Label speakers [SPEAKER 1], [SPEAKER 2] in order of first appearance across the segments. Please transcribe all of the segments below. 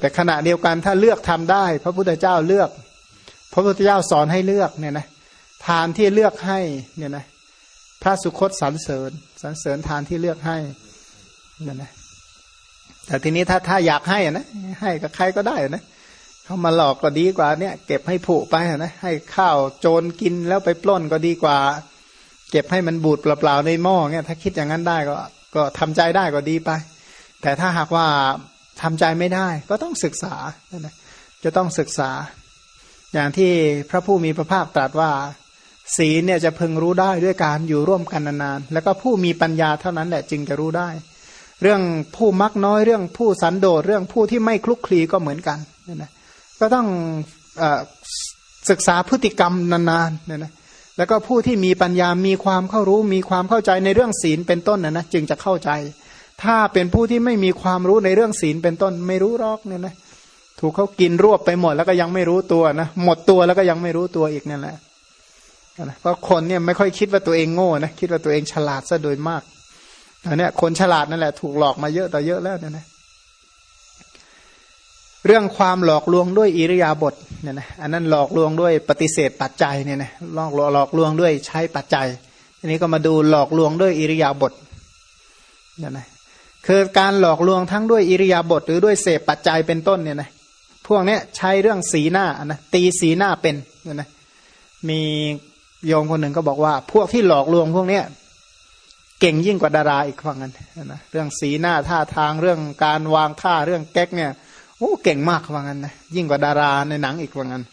[SPEAKER 1] แต่ขณะเดียวกันถ้าเลือกทำได้ พระพุทธเจ้าเลือก พระพุทธเจ้าสอนให้เลือกเนี่ยนะทานที่เลือกให้เนี่ยนะพระสุคตสรรเสริญสรรเสริญทานที่เลือกให้เนี่ยนะแต่ทีนี้ถ้าถ้าอยากให้นะให้กับใครก็ได้นะเขามาหลอกก็ดีกว่าเนี่ย เก็บให้ผุไปนะให้ข้าวโจรกินแล้วไปปล้นก็ดีกว่า เก็บให้มันบูดเปล่าๆในหม้อเนี่ยถ้าคิดอย่างนั้นได้ก็ ก็ทำใจได้ก็ดีไป แต่ถ้าหากว่า ทำใจไม่ได้ก็ต้องศึกษาจะต้องศึกษา อย่างที่พระผู้มีพระภาคตรัสว่า ศีลเนี่ยจะพึงรู้ได้ด้วยการอยู่ร่วมกันนานๆแล้วก็ผู้มีปัญญาเท่านั้นแหละจึงจะรู้ได้ เรื่องผู้มักน้อยเรื่องผู้สันโดษเรื่องผู้ที่ไม่คลุกคลีก็เหมือนกันนะก็ต้องอศึกษาพฤติกรรมนานๆเนี่ยนะแล้วก็ผู้ที่มีปัญญามีความเข้ารู้มีความเข้าใจในเรื่องศีลเป็นต้นนะนะจึงจะเข้าใจ ถ้าเป็นผู้ที่ไม่มีความรู้ในเรื่องศีลเป็นต้นไม่รู้รอกเนี่ยนะถูกเขากินรวบไปหมดแล้วก็ยังไม่รู้ตัวนะหมดตัวแล้วก็ยังไม่รู้ตัวอีกนั่นแหละเพราะคนเนี่ยไม่ค่อยคิดว่าตัวเองโง่นะคิดว่าตัวเองฉลาดซะโดยมากอันนี้คนฉลาดนั่นแหละ ถูกหลอกมาเยอะต่อเยอะแล้วเนี่ยนะเรื่องความหลอกลวงด้วยอิริยาบถเนี่ยนะอันนั้นหลอกลวงด้วยปฏิเสธปัจจัยเนี่ยนะหลอกหลอกลวงด้วยใช้ปัจจัยทีนี้ก็มาดูหลอกลวงด้วยอิริยาบถเนี่ยนะ คือการหลอกลวงทั้งด้วยอิริยาบถหรือด้วยเสพปัจจัยเป็นต้นเนี่ยนะพวกนี้ใช้เรื่องสีหน้านะตีสีหน้าเป็นเนี่ยนะมีโยมคนหนึ่งก็บอกว่า พวกที่หลอกลวงพวกเนี้ยเก่งยิ่งกว่าดาราอีกฟังกันนะเรื่องสีหน้าท่าทางเรื่องการวางท่าเรื่องแก๊กเนี่ยโอ้เก่งมากว่างั้นนะยิ่งกว่าดาราในหนังอีกว่างั้น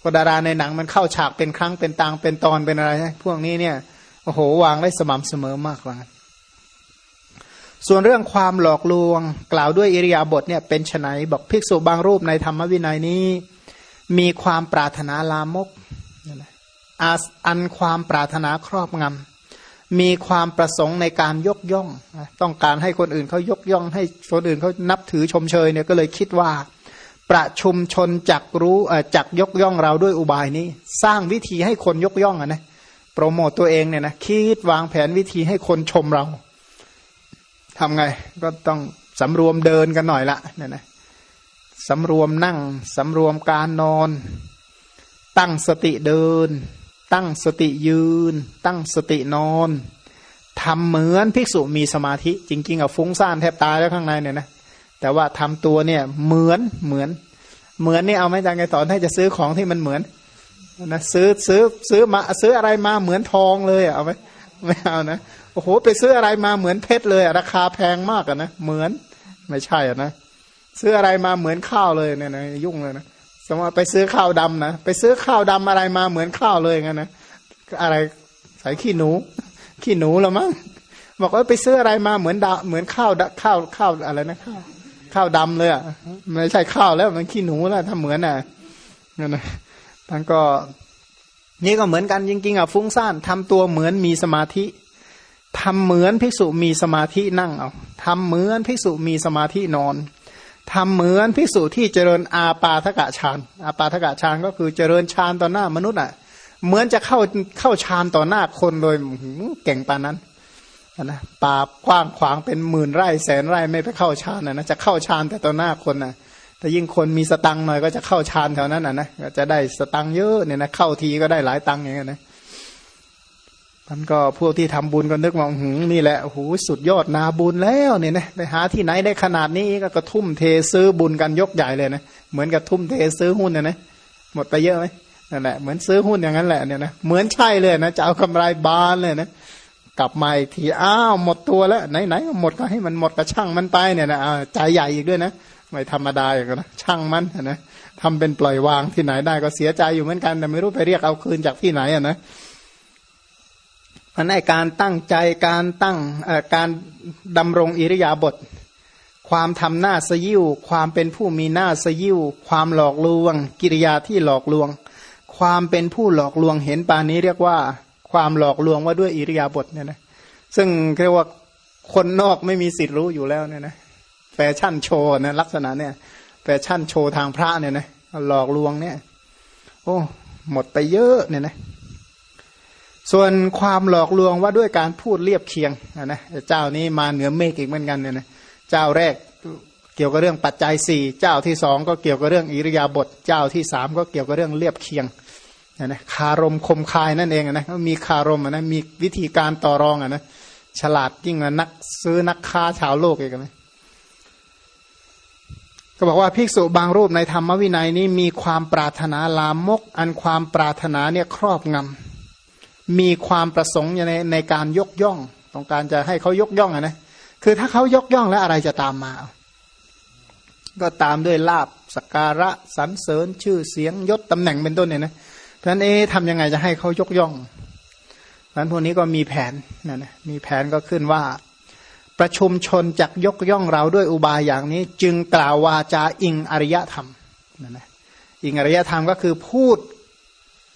[SPEAKER 1] พอดาราในหนังมันเข้าฉากเป็นครั้งเป็นตางเป็นตอนเป็นอะไรพวกนี้เนี่ยโอ้โหวางได้สม่ำเสมอมากว่างั้น ส่วนเรื่องความหลอกลวง กล่าวด้วยอิริยาบถเนี่ยเป็นไนบอกภิกษุบางรูปในธรรมวินัยนี้ มีความปรารถนาลามกอาอันความปรารถนาครอบงำมีความประสงค์ในการยกย่อง ต้องการให้คนอื่นเขายกย่อง ให้คนอื่นเขานับถือชมเชยเนี่ยก็เลยคิดว่า ประชุมชนจักรู้จักยกย่องเราด้วยอุบายนี้ สร้างวิธีให้คนยกย่องอะนะโปรโมตตัวเองเนี่ยนะคิดวางแผนวิธีให้คนชมเรา ทำไงก็ต้องสำรวมเดินกันหน่อยละเนี่ยนะสำรวมนั่งสำรวมการนอน ตั้งสติเดิน ตั้งสติยืน ตั้งสตินอนทำเหมือนภิกษุมีสมาธิ จริงๆอะฟุ้งซ่านแทบตายแล้วข้างในเนี่ยนะแต่ว่าทำตัวเนี่ยเหมือนเหมือน เหมือนนี่เอาไหมอาจารย์ไงสอนให้จะซื้อของที่มันเหมือนนะซื้อซื้อซื้อมาซื้ออะไรมาเหมือนทองเลยเอาไหมไม่เอานะ โอ้โห ไปซื้ออะไรมาเหมือนเพชรเลยราคาแพงมากอะนะเหมือนไม่ใช่อะนะซื้ออะไรมาเหมือนข้าวเลยเนี่ยนะยุ่งเลยนะสมมติไปซื้อข้าวดำนะไปซื้อข้าวดำอะไรมาเหมือนข้าวเลยงั้นนะอะไรใส่ขี้หนู ขี้หนูแล้วมั้งบอกว่าไปซื้ออะไรมาเหมือนดาเหมือนข้าวข้าวข้าวอะไรนะข้าวข้าวดำเลยอะไม่ใช่ข้าวแล้วมันขี้หนูแล้วถ้าเหมือนอะนั่นนะท่านก็ นี่ก็เหมือนกันจริงๆอะฟุ้งซ่านทำตัวเหมือนมีสมาธิ ทำเหมือนภิกษุมีสมาธินั่งเอาทำเหมือนภิกษุมีสมาธินอนทำเหมือนพิสูจที่เจริญอาปาทกะฌานอาปาทกะฌานก็คือเจริญฌานต่อหน้ามนุษย์อะ เหมือนจะเข้าเข้าฌานต่อหน้าคนโดยเก่งปานนั้นนะป่ากว้างขวางเป็นหมื่นไร่แสนไร่ไม่ไปเข้าฌานนะจะเข้าฌานแต่ต่อหน้าคนนะแต่ยิ่งคนมีสตังหน่อยก็จะเข้าฌานแถวนั้นนะนะก็จะได้สตังเยอะเนี่ยนะเข้าทีก็ได้หลายตังอย่างเงี้ยนะ มันก็พวกที่ทำบุญก็นึกว่าหืนี่แหละโอ้โหสุดยอดนาบุญแล้วเนี่ยนะไปหาที่ไหนได้ขนาดนี้ก็กระทุ่มเทซื้อบุญกันยกใหญ่เลยนะเหมือนกับทุ่มเทซื้อหุ้นเนี่ยนะหมดไปเยอะไหมนั่นแหละเหมือนซื้อหุ้นอย่างนั้นแหละเนี่ยนะเหมือนใช่เลยนะจะเอากำไรบานเลยนะกลับมาอีกทีอ้าวหมดตัวแล้วไหนไหนหมดก็ให้มันหมดกระช่างมันไปเนี่ยนะใจใหญ่อีกด้วยนะไม่ธรรมดาอย่างนะช่างมันนะทำเป็นปล่อยวางที่ไหนได้ก็เสียใจอยู่เหมือนกันแต่ไม่รู้ไปเรียกเอาคืนจากที่ไหนอะนะ มันในการตั้งใจการตั้งการดำรงอิริยาบถความทำหน้าสยิวความเป็นผู้มีหน้าสยิวความหลอกลวง กิริยาที่หลอกลวง ความเป็นผู้หลอกลวงเห็นปานนี้เรียกว่า ความหลอกลวงว่าด้วยอิริยาบถเนี่ยนะซึ่งเรียกว่าคนนอกไม่มีสิทธิ์รู้อยู่แล้วเนี่ยนะแฟชั่นโชว์นะลักษณะเนี่ยแฟชั่นโชว์ทางพระเนี่ยนะหลอกลวงเนี่ย โอ้หมดไปเยอะเนี่ยนะ ส่วนความหลอกลวงว่าด้วยการพูดเรียบเคียงนะเจ้านี้มาเหนือเมฆอีกเหมือนกันเนี่ยนะเจ้าแรกเกี่ยวกับเรื่องปัจจัยสี่เจ้าที่สองก็เกี่ยวกับเรื่องอิริยาบถเจ้าที่สามก็เกี่ยวกับเรื่องเรียบเคียงนะคารมคมคายนั่นเองนะมีคารมนะมีวิธีการต่อรองอะนะฉลาดยิ่งนักซื้อนักค้าชาวโลกอีกนะก็บอกว่าภิกษุบางรูปในธรรมวินัยนี้มีความปรารถนาลามก อันความปรารถนาเนี่ยครอบงำ มีความประสงค์ในในการยกย่อง ต้องการจะให้เขายกย่องอะนะคือถ้าเขายกย่องแล้วอะไรจะตามมา ก็ตามด้วยลาบสการะสรรเสริญชื่อเสียงยศตำแหน่งเป็นต้นเนี่ยนะเพราะนั้นเอ๊ทำยังไงจะให้เขายกย่องเพราะนั้นพวกนี้ก็มีแผนนะนะมีแผนก็ขึ้นว่า ประชุมชนจักยกย่องเราด้วยอุบายอย่างนี้ จึงกล่าววาจาอิงอริยธรรมนะนะอิงอริยธรรมก็คือพูด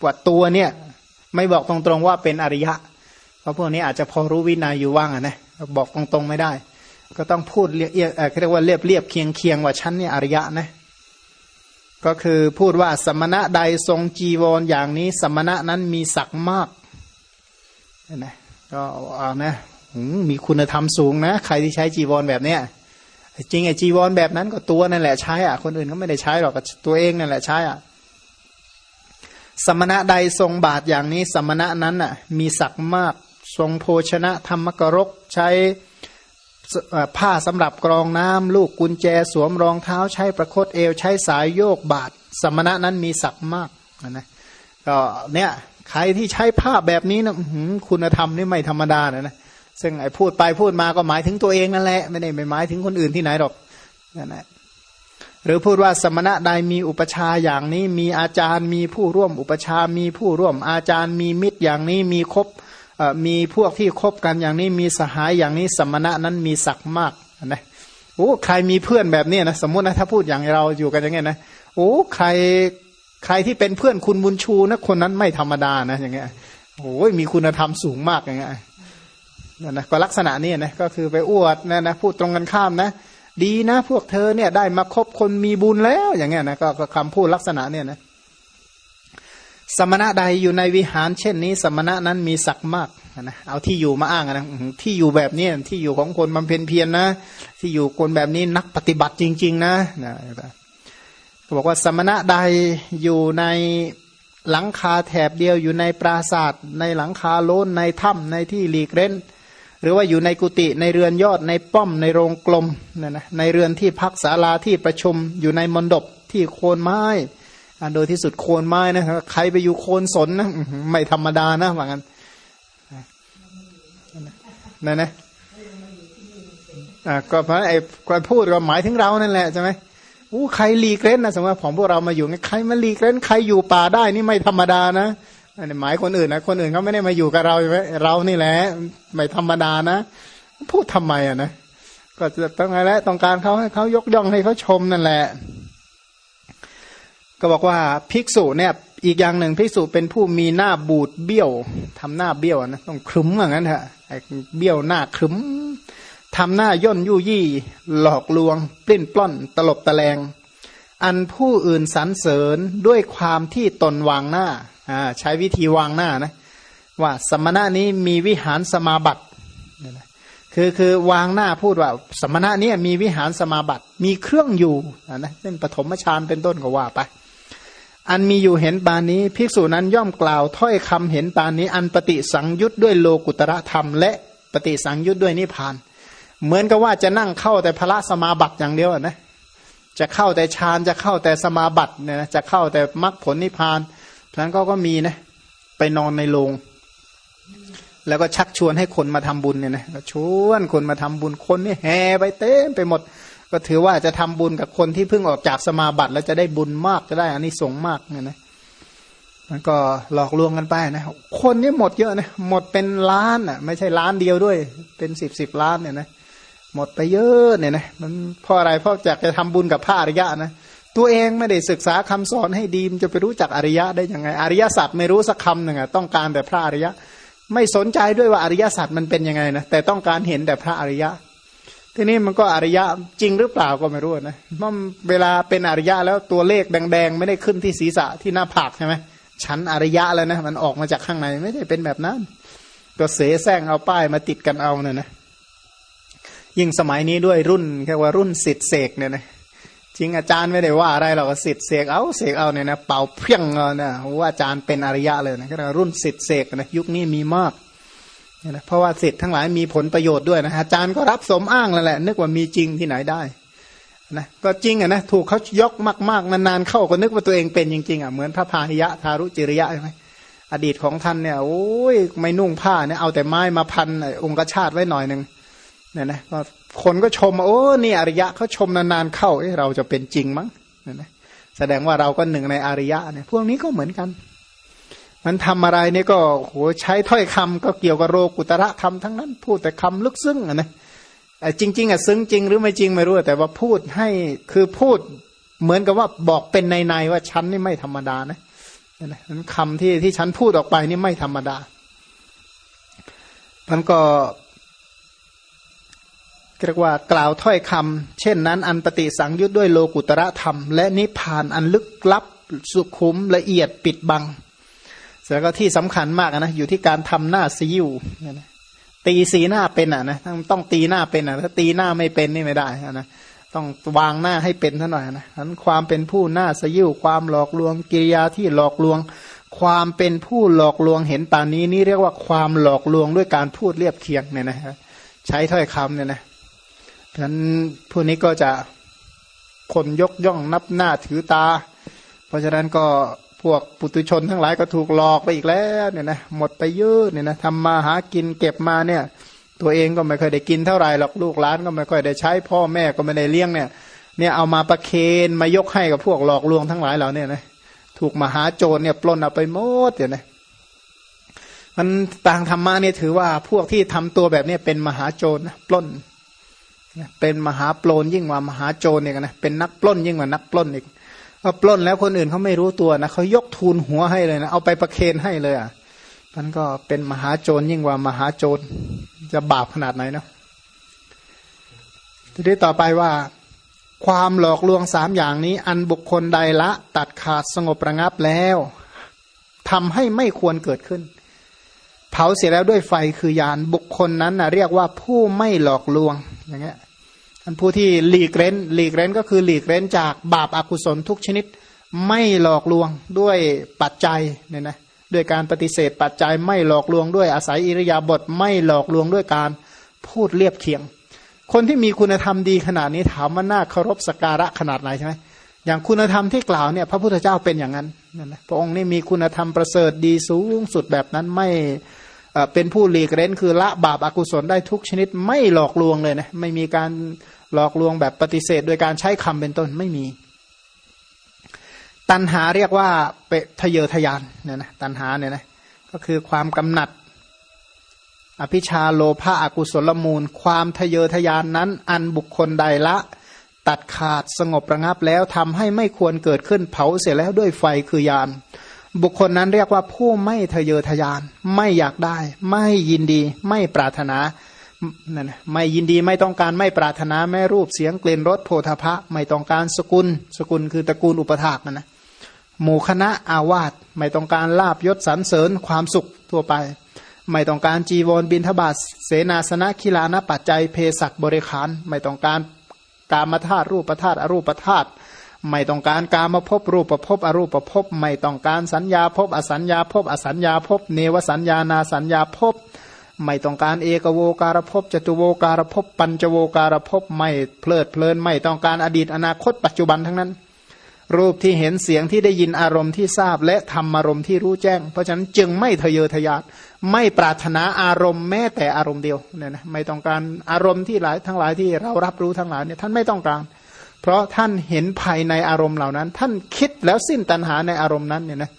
[SPEAKER 1] ว่าตัวเนี่ย ไม่บอกตรงๆว่าเป็นอริยะ เพราะพวกนี้อาจจะพอรู้วินัยอยู่ว่างอะนะบอกตรงๆไม่ได้ ก็ต้องพูดเรียกเรียกว่าเรียบเรียบเคียงเคียงว่าฉันเนี่ยอริยะนะก็คือพูดว่าสมณะใดทรงจีวรออย่างนี้ สมณะนั้นมีศักดิ์มากนะก็เอานะมีคุณธรรมสูงนะ ใครที่ใช้จีวรแบบเนี้ยจริงไอ้จีวรแบบนั้นก็ตัวนั่นแหละใช้อะคนอื่นก็ไม่ได้ใช้หรอกตัวเองนั่นแหละใช้อะ สมณะใดทรงบาทอย่างนี้ สมณะนั้นอะมีศักดิ์มากทรงโภชนะธรรมกรกใช้ผ้าสำหรับกรองน้ำลูกกุญแจสวมรองเท้าใช้ประคตเอวใช้สายโยกบาท สมณะนั้นมีศักดิ์มากนะก็เนี่ยใครที่ใช้ผ้าแบบนี้นะคุณธรรมนี่ไม่ธรรมดานะนะซึ่งไอ้พูดไปพูดมาก็หมายถึงตัวเองนั่นแหละไม่ได้ไปหมายถึงคนอื่นที่ไหนหรอกนั่นแหละ หรือพูดว่าสมณะใดมีอุปชาอย่างนี้ มีอาจารย์มีผู้ร่วมอุปชามีผู้ร่วมอาจารย์มีมิตรอย่างนี้มีครบมีพวกที่คบกันอย่างนี้มีสหายอย่างนี้สมณะนั้นมีศักดิ์มากนะโอ้ใครมีเพื่อนแบบนี้นะสมมตินะถ้าพูดอย่างเราอยู่กันอย่างเงี้ยนะโอ้ใครใครที่เป็นเพื่อนคุณบุญชูนะคนนั้นไม่ธรรมดานะอย่างเงี้ยโอ้ยมีคุณธรรมสูงมากอย่างเงี้ยนั่นนะก็ลักษณะนี้นะก็คือไปอวดนะนะพูดตรงกันข้ามนะ ดีนะพวกเธอเนี่ยได้มาคบคนมีบุญแล้วอย่างเงี้ยนะก็คำพูดลักษณะเนี่ยนะสมณะใดอยู่ในวิหารเช่นนี้ สมณะนั้นมีศักดิ์มากนะเอาที่อยู่มาอ้างนะที่อยู่แบบนี้ที่อยู่ของคนบำเพ็ญเพียรนนะที่อยู่คนแบบนี้นักปฏิบัติจริง ๆ นะนะก็บอกว่าสมณะใดอยู่ในหลังคาแถบเดียวอยู่ในปราศาสตร์ในหลังคาโลนในถ้ำในที่หลีกเร้น หรือว่าอยู่ในกุฏิในเรือนยอดในป้อมในโรงกลมนะนะในเรือนที่พักศาลาที่ประชุมอยู่ในมณฑปที่โคนไม้โดยที่สุดโคนไม้นะใครไปอยู่โคนสนนะไม่ธรรมดานะว่างั้นนั่นนะอ่าก็เพราะไอ้การพูดก็หมายถึงเรานั่นแหละใช่ไหมอู้ใครหลีกเล่นนะสมมติผมพวกเรามาอยู่ใครมาหลีกเล่นใครอยู่ป่าได้นี่ไม่ธรรมดานะ อันนี้หมายคนอื่นนะคนอื่นเขาไม่ได้มาอยู่กับเราใช่ไหมเรานี่แหละไม่ธรรมดานะ พูดทำไมอะนะก็จะต้องไงแล้วต้องการเขาให้เขายกย่องให้เขาชมนั่นแหละ ก็บอกว่าภิกษุเนี่ย อีกอย่างหนึ่งภิกษุเป็นผู้มีหน้าบูดเบี้ยวทำหน้าเบี้ยวนะต้องครึ้มอย่างนั้นเถอะเบี้ยวหน้าครึ้มทำหน้าย่นยุยี่ หลอกลวง ปลิ้นปล้อนตลบตะแลง อันผู้อื่นสรรเสริญด้วยความที่ตนวางหน้า ใช้วิธีวางหน้านะว่าสมณะนี้มีวิหารสมาบัติคือคือวางหน้าพูดว่า สมณะนี้มีวิหารสมาบัติมีเครื่องอยู่นะเช่นปฐมฌานเป็นต้นก็ว่าไปอันมีอยู่เห็นปานนี้ภิกษุนั้นย่อมกล่าวถ้อยคำเห็นปานนี้ อันปฏิสังยุตด้วยโลกุตระธรรม และปฏิสังยุตด้วยนิพพาน เหมือนกับว่าจะนั่งเข้าแต่พระสมาบัติอย่างเดียวนะจะเข้าแต่ฌานจะเข้าแต่สมาบัติเนี่ยนะจะเข้าแต่มรรคผลนิพพาน ฉะนั้นก็ก็มีนะ ไปนอนในโรงแล้วก็ชักชวนให้คนมาทำบุญเนี่ยนะชวนคนมาทำบุญคนนี่แห่ไปเต็มไปหมด ก็ถือว่าจะทำบุญกับคนที่เพิ่งออกจากสมาบัติ แล้วจะได้บุญมากจะได้อันนี้สงมากเนี่ยนะมันก็หลอกลวงกันไปนะคนนี่หมดเยอะนะหมดเป็นล้านอะ ไม่ใช่ล้านเดียวด้วย เป็นสิบสิบล้านเนี่ยนะหมดไปเยอะเนี่ยนะมันเพราะอะไรเพราะอยากจะทำบุญกับพระอริยะนะ ตัวเองไม่ได้ศึกษาคำสอนให้ดีมจะไปรู้จักอริยะได้ยังไง อริยสัจไม่รู้สักคำหนึ่งอะต้องการแต่พระอริยะ ไม่สนใจด้วยว่าอริยสัจมันเป็นยังไงนะแต่ต้องการเห็นแต่พระอริยะ ทีนี้มันก็อริยะจริงหรือเปล่าก็ไม่รู้นะเมื่อเวลาเป็นอริยะแล้วตัวเลขแดงๆ ไม่ได้ขึ้นที่ศีรษะที่หน้าผากใช่ไหมชั้นอริยะแล้วนะมันออกมาจากข้างในไม่ได้เป็นแบบนั้นก็เสแสร้งเอาป้ายมาติดกันเอาเนี่ยนะยิ่งสมัยนี้ด้วยรุ่นแค่ว่ารุ่นสิทธิเสกเนี่ยนะ จริงอาจารย์ไม่ได้ว่าอะไรหรอกสิทธิเสกเอาเสกเอาเนี่ยนะเป่าเพียงเอานี่ยว่าอาจารย์เป็นอริยะเลยนะก็รุ่นสิทธิเสกนะยุคนี้มีมากเนี่ยนะเพราะว่าสิทธิ์ทั้งหลายมีผลประโยชน์ด้วยนะอาจารย์ก็รับสมอ้างแล้วแหละ นึกว่ามีจริงที่ไหนได้นะก็จริงอะนะถูกเขายกมากๆนานๆเข้าก็นึกว่าตัวเองเป็นจริงๆอะเหมือนพระพาหิยะทารุจิริยะใช่ไหมอดีตของท่านเนี่ยโอ้ยไม่นุ่งผ้าเนี่ยเอาแต่ไม้มาพันองค์ชาติไว้หน่อยหนึ่ง เนี่ยนะก็คนก็ชมโอ้นี่อริยะเขาชมนานๆเข้าเอ้เราจะเป็นจริงมั้งเนี่ยนะแสดงว่าเราก็หนึ่งในอริยะเนี่ยพวกนี้ก็เหมือนกัน มันทำอะไรเนี่ยก็โหใช้ถ้อยคำก็เกี่ยวกับโรกุตระธรรมทั้งนั้น พูดแต่คำลึกซึ้งอะนะจริง ๆอะซึ้งจริงหรือไม่จริงไม่รู้แต่ว่าพูดให้คือพูดเหมือนกับว่าบอกเป็นในๆว่าฉันนี่ไม่ธรรมดานะนั้นคำที่ที่ฉันพูดออกไปนี่ไม่ธรรมดามันก็ เรียกว่ากล่าวถ้อยคำเช่นนั้นอันปฏิสังยุตด้วยโลกุตระธรรม และนิพพานอันลึกลับสุขุมละเอียดปิดบังแล้วก็ที่สำคัญมากนะอยู่ที่การทำหน้าซีอิวตีสีหน้าเป็นอะนะต้องตีหน้าเป็นอะถ้าตีหน้าไม่เป็นนี่ไม่ได้นะต้องวางหน้าให้เป็นท่าหน่อยนะนั้นความเป็นผู้หน้าสยิวความหลอกลวงกิริยาที่หลอกลวง ความเป็นผู้หลอกลวงเห็นตานี้นี่เรียกว่าความหลอกลวงด้วยการพูดเรียบเคียงเนี่ยนะใช้ถ้อยคำเนี่ยนะ ฉะนั้นผู้นี้ก็จะคนยกย่องนับหน้าถือตา เพราะฉะนั้นก็พวกปุตุชนทั้งหลายก็ถูกหลอกไปอีกแล้วเนี่ยนะหมดไปเยอะเนี่ยนะทำมาหากินเก็บมาเนี่ย ตัวเองก็ไม่เคยได้กินเท่าไหร่หรอกลูกหลานก็ไม่ค่อยได้ใช้ พ่อแม่ก็ไม่ได้เลี้ยงเนี่ย เนี่ยเอามาประเคนมายกให้กับพวกหลอกลวงทั้งหลายเหล่านี้นะถูกมหาโจรเนี่ยปล้นเอาไปหมดเนี่ยนะมันต่างธรรมะเนี่ยถือว่าพวกที่ทำตัวแบบนี้เป็นมหาโจรปล้น เป็นมหาปลนยิ่งกว่ามหาโจรเนี่ยนะเป็นนักปล้นยิ่งกว่านักปล้นอีกพอปล้นแล้วคนอื่นเขาไม่รู้ตัวนะเขายกทูลหัวให้เลยนะเอาไปประเคนให้เลยอะมันก็เป็นมหาโจรยิ่งกว่ามหาโจรจะบาปขนาดไหนเนาะทีนี้ต่อไปว่า ความหลอกลวงสามอย่างนี้ อันบุคคลใดละ ตัดขาดสงบระงับแล้วทำให้ไม่ควรเกิดขึ้น เผาเสียแล้วด้วยไฟคือยานบุคคลนั้นนะเรียกว่าผู้ไม่หลอกลวง อย่างเงี้ยอันผู้ที่หลีกเร้นหลีกเร้นก็คือหลีกเร้นจากบาปอากุศลทุกชนิด ไม่หลอกลวงด้วยปัจจัยเนี่ยนะด้วยการปฏิเสธปัจจัยไม่หลอกลวงด้วยอาศัยอิริยาบถไม่หลอกลวงด้วยการพูดเรียบเคียง คนที่มีคุณธรรมดีขนาดนี้ถามว่าน่าเคารพสการะขนาดไหนใช่ไหมอย่างคุณธรรมที่กล่าวเนี่ยพระพุทธเจ้าเป็นอย่างนั้นนะพระองค์นี่มีคุณธรรมประเสริฐดีสูงสุดแบบนั้นไม่ เป็นผู้หลีกเล้นคือละบาปอากุศลได้ทุกชนิดไม่หลอกลวงเลยนะไม่มีการหลอกลวงแบบปฏิเสธ โดยการใช้คำเป็นต้นไม่มี ตันหาเรียกว่าเปทะเยอทยานเนี่ยนะตันหาเนี่ยนะก็คือความกำหนัด อภิชาโลภะอกุศลมูล ความทะเยอทยานนั้น อันบุคคลใดละ ตัดขาดสงบระงับแล้วทำให้ไม่ควรเกิดขึ้นเผาเสียแล้วด้วยไฟคือยาน บุคคลนั้นเรียกว่าผู้ไม่ทะเยอทะยาน ไม่อยากได้ ไม่ยินดี ไม่ปรารถนานั่นไม่ยินดีไม่ต้องการไม่ปรารถนาแม่รูปเสียงกลิ่นรสโพธพะ ไม่ต้องการสกุล สกุลคือตระกูลอุปถากนั่นนะหมู่คณะอาวาสไม่ต้องการลาบยศสรรเสริญความสุขทั่วไป ไม่ต้องการจีวรบินทบาทเสนาสนะคิลานปัจจัยเพศักบริขาร ไม่ต้องการกามธาตุรูปธาตุอรูปธาตุ ไม่ต้องการการมภพบรูปภพบอรูปภพบไม่ต้องการสัญญาภพอสัญญาภพอสัญญาภพเนวสัญญานาสัญญาภพไม่ต้องการเอกโวการภพจตุโวการภพปัญจโวการภพไม่เพลิดเพลินไม่ต้องการอดีตอนาคตปัจจุบันทั้งนั้น รูปที่เห็นเสียงที่ได้ยินอารมณ์ที่ทราบและธรรมอารมณ์ที่รู้แจ้ง เพราะฉะนั้นจึงไม่ทะเยอทะยานไม่ปรารถนาอารมณ์แม้แต่อารมณ์เดียวเนี่ยนะไม่ต้องการอารมณ์ที่หลายทั้งหลายที่เรารับรู้ทั้งหลายเนี่ยท่านไม่ต้องการ เพราะท่านเห็นภายในอารมณ์เหล่านั้น ท่านคิดแล้วสิ้นตัณหาในอารมณ์นั้นเนี่ยนะ